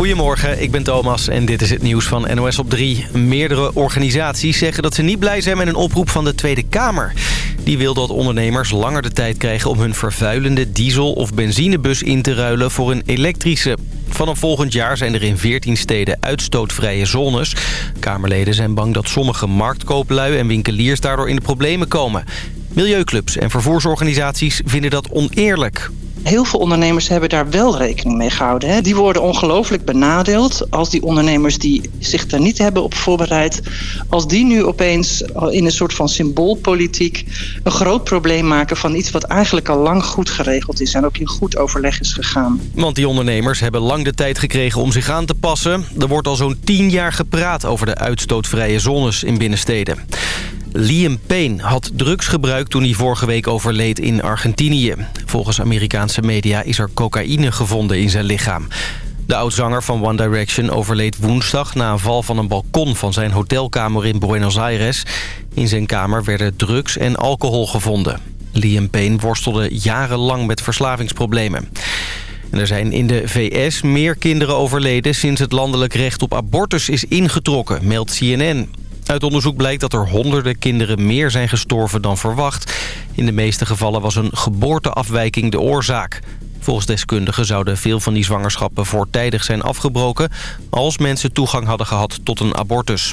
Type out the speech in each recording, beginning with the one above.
Goedemorgen, ik ben Thomas en dit is het nieuws van NOS op 3. Meerdere organisaties zeggen dat ze niet blij zijn met een oproep van de Tweede Kamer. Die wil dat ondernemers langer de tijd krijgen om hun vervuilende diesel- of benzinebus in te ruilen voor een elektrische. Vanaf volgend jaar zijn er in 14 steden uitstootvrije zones. Kamerleden zijn bang dat sommige marktkooplui en winkeliers daardoor in de problemen komen. Milieuclubs en vervoersorganisaties vinden dat oneerlijk. Heel veel ondernemers hebben daar wel rekening mee gehouden. Hè. Die worden ongelooflijk benadeeld als die ondernemers die zich daar niet hebben op voorbereid... als die nu opeens in een soort van symboolpolitiek een groot probleem maken... van iets wat eigenlijk al lang goed geregeld is en ook in goed overleg is gegaan. Want die ondernemers hebben lang de tijd gekregen om zich aan te passen. Er wordt al zo'n tien jaar gepraat over de uitstootvrije zones in binnensteden. Liam Payne had drugs gebruikt toen hij vorige week overleed in Argentinië. Volgens Amerikaanse media is er cocaïne gevonden in zijn lichaam. De oudzanger van One Direction overleed woensdag na een val van een balkon van zijn hotelkamer in Buenos Aires. In zijn kamer werden drugs en alcohol gevonden. Liam Payne worstelde jarenlang met verslavingsproblemen. En er zijn in de VS meer kinderen overleden sinds het landelijk recht op abortus is ingetrokken, meldt CNN. Uit onderzoek blijkt dat er honderden kinderen meer zijn gestorven dan verwacht. In de meeste gevallen was een geboorteafwijking de oorzaak. Volgens deskundigen zouden veel van die zwangerschappen voortijdig zijn afgebroken... als mensen toegang hadden gehad tot een abortus.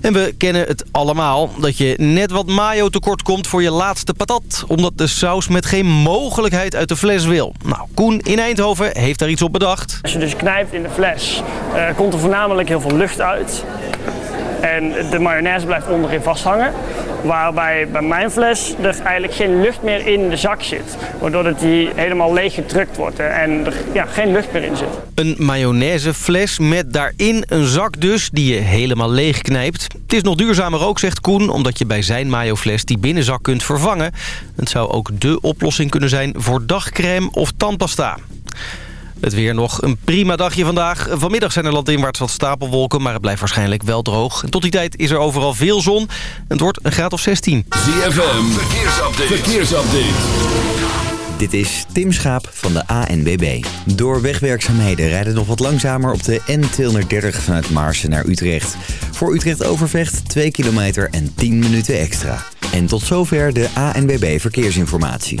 En we kennen het allemaal, dat je net wat mayo tekort komt voor je laatste patat. Omdat de saus met geen mogelijkheid uit de fles wil. Nou, Koen in Eindhoven heeft daar iets op bedacht. Als je dus knijpt in de fles, uh, komt er voornamelijk heel veel lucht uit. En de mayonaise blijft onderin vasthangen. Waarbij bij mijn fles er eigenlijk geen lucht meer in de zak zit. Waardoor het die helemaal leeg gedrukt wordt en er ja, geen lucht meer in zit. Een mayonaisefles met daarin een zak dus die je helemaal leeg knijpt. Het is nog duurzamer ook, zegt Koen, omdat je bij zijn mayofles die binnenzak kunt vervangen. Het zou ook dé oplossing kunnen zijn voor dagcrème of tandpasta. Het weer nog een prima dagje vandaag. Vanmiddag zijn er landinwaarts wat stapelwolken, maar het blijft waarschijnlijk wel droog. En tot die tijd is er overal veel zon. Het wordt een graad of 16. ZFM, verkeersupdate. verkeersupdate. Dit is Tim Schaap van de ANBB. Door wegwerkzaamheden rijden nog wat langzamer op de N230 vanuit Maarsen naar Utrecht. Voor Utrecht Overvecht 2 kilometer en 10 minuten extra. En tot zover de ANBB Verkeersinformatie.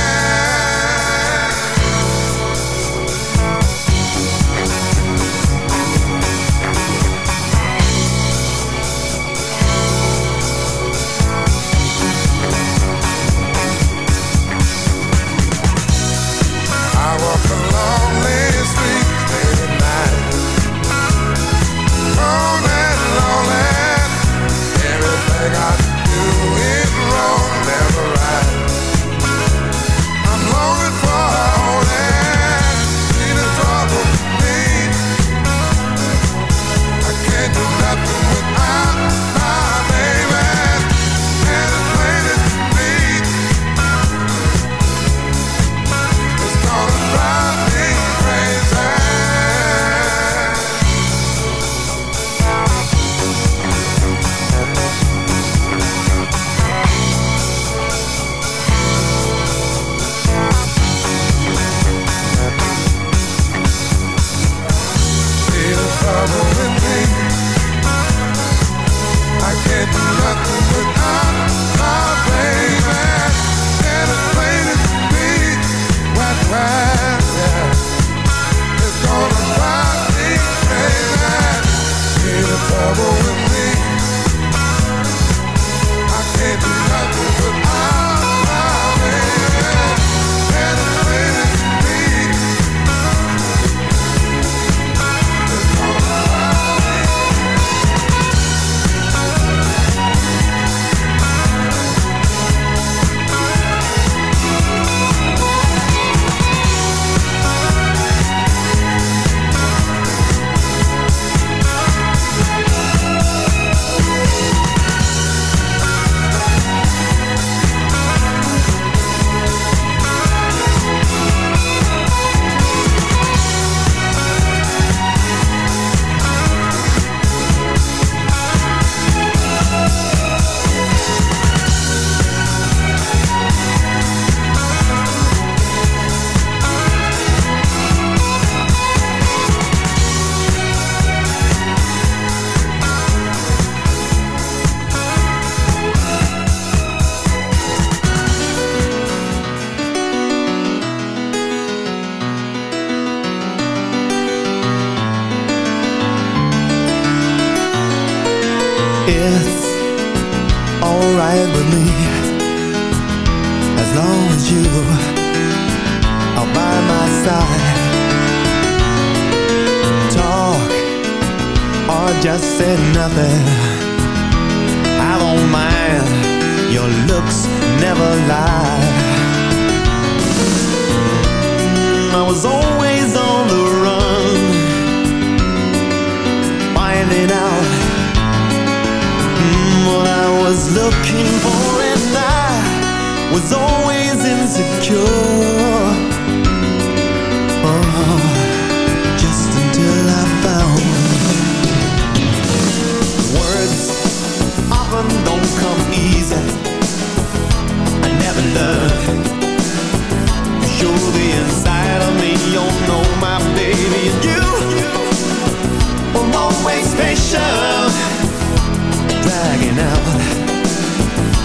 you all by my side. Talk or just say nothing. I don't mind. Your looks never lie. I was always on the run, finding out mm, what I was looking was always insecure. Oh, just until I found words often don't come easy. I never learned show the inside of me. You know my baby, and you were always patient, dragging out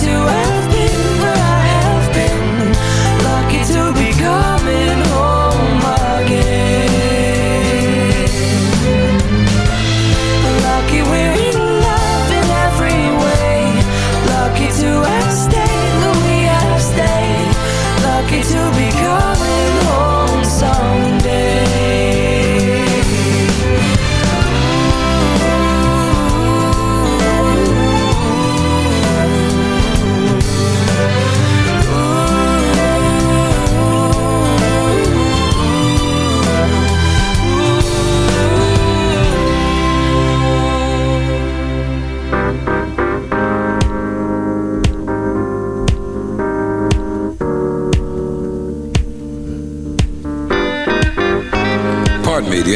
To have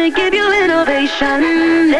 gonna give you innovation.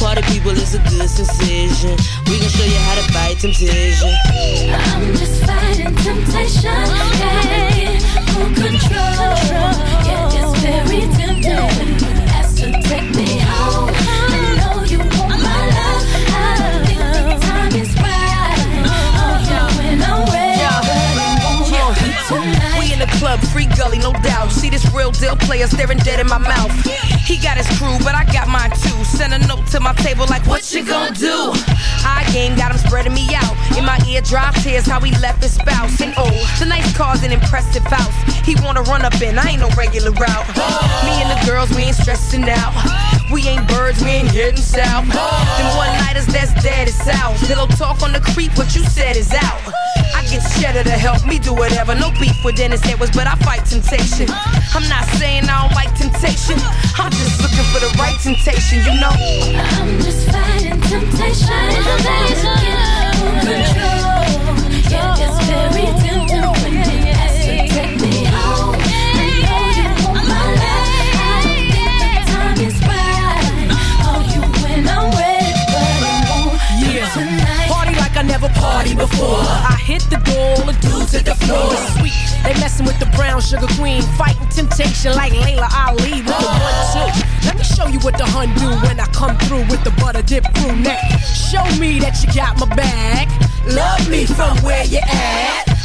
Party people it's a good decision. We gon' show you how to fight temptation. I'm just fighting temptation. Gotta control. control. Yeah, it's very tempting. Ask to take me home. Know you want my love. I think time is right. Tonight. We in the club, free gully, no doubt. See this real deal player staring dead in my mouth. He got his crew, but I got mine too. Send a note to my table like, what you gonna do? I game got him spreading me out. In my ear drop tears how he left his spouse. And oh, the nice car's an impressive house. He wanna run up in, I ain't no regular route. Me and the girls, we ain't stressing out. We ain't birds, we ain't heading south. Them one nighters that's dead is south. Pillow talk on the creep, what you said is out. I get cheddar to help me do whatever. No beef with Dennis Edwards, but I fight temptation. I'm not saying I don't like temptation. I'm just looking for the right temptation, you know. I'm just fighting temptation. Get control. Yeah, it's very tempting when you ask to take me home. I know you want my life. I don't think the time is right. Oh, you when I'm ready, but it won't Yeah. tonight. Party like I never partied before. I hit the door, all the dudes hit the floor. Sweet, they messing with the brown sugar queen, fighting temptation like Laila Ali with the one two. Let me show you what the hun do when I come through with the butter dip crew neck. Show me that you got my back. Love me from where you at.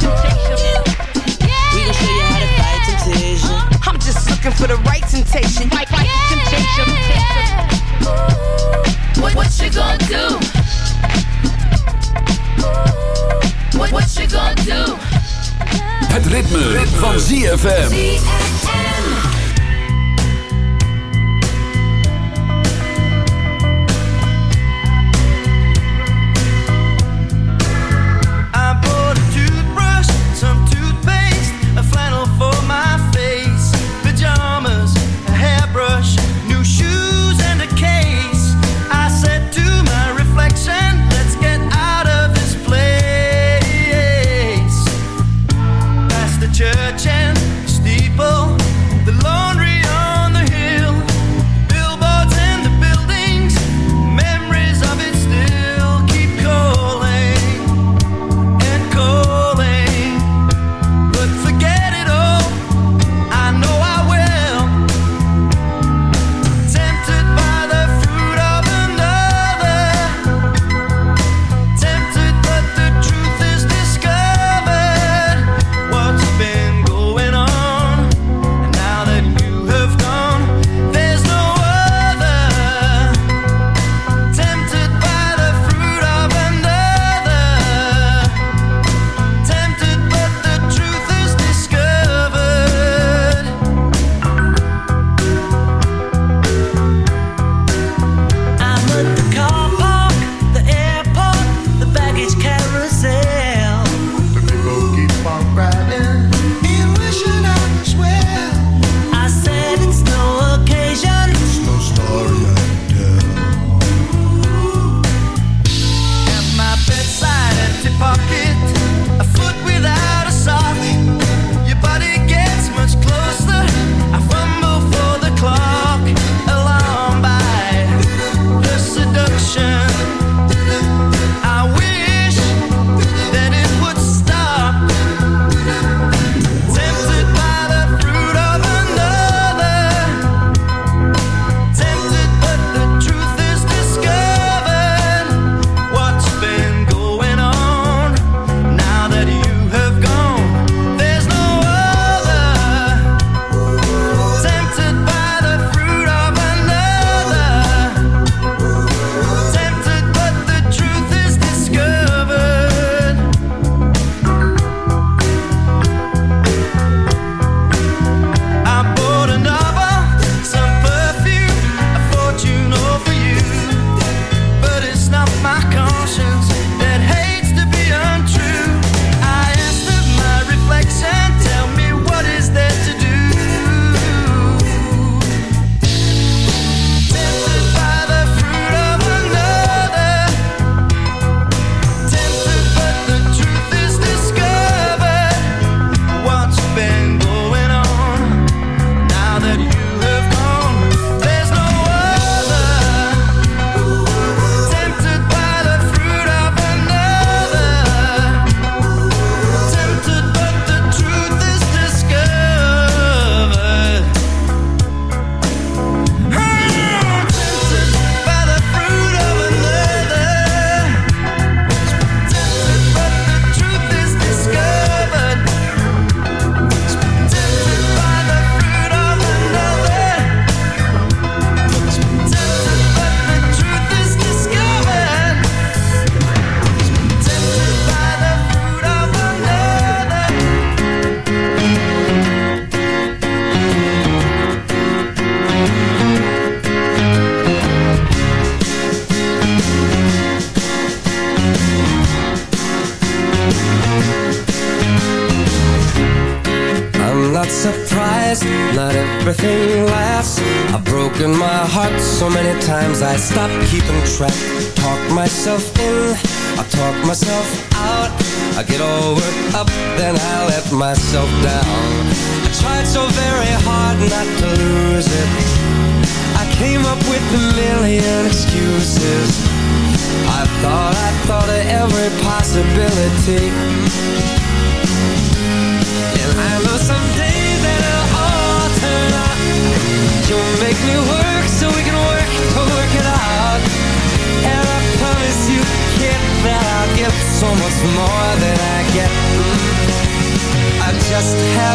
temptation. We gon' show you how to fight temptation. I'm just looking for the right temptation. Right, right, temptation. What, what you gonna do? What, what you gonna do? Het ritme, van ZFM.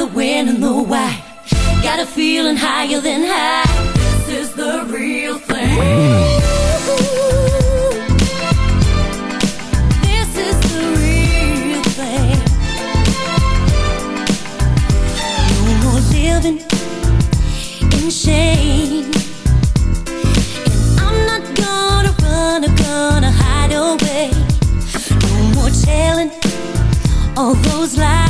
The when and the why. Got a feeling higher than high. This is the real thing. This is the real thing. No more living in shame. And I'm not gonna run or gonna hide away. No more telling all those lies.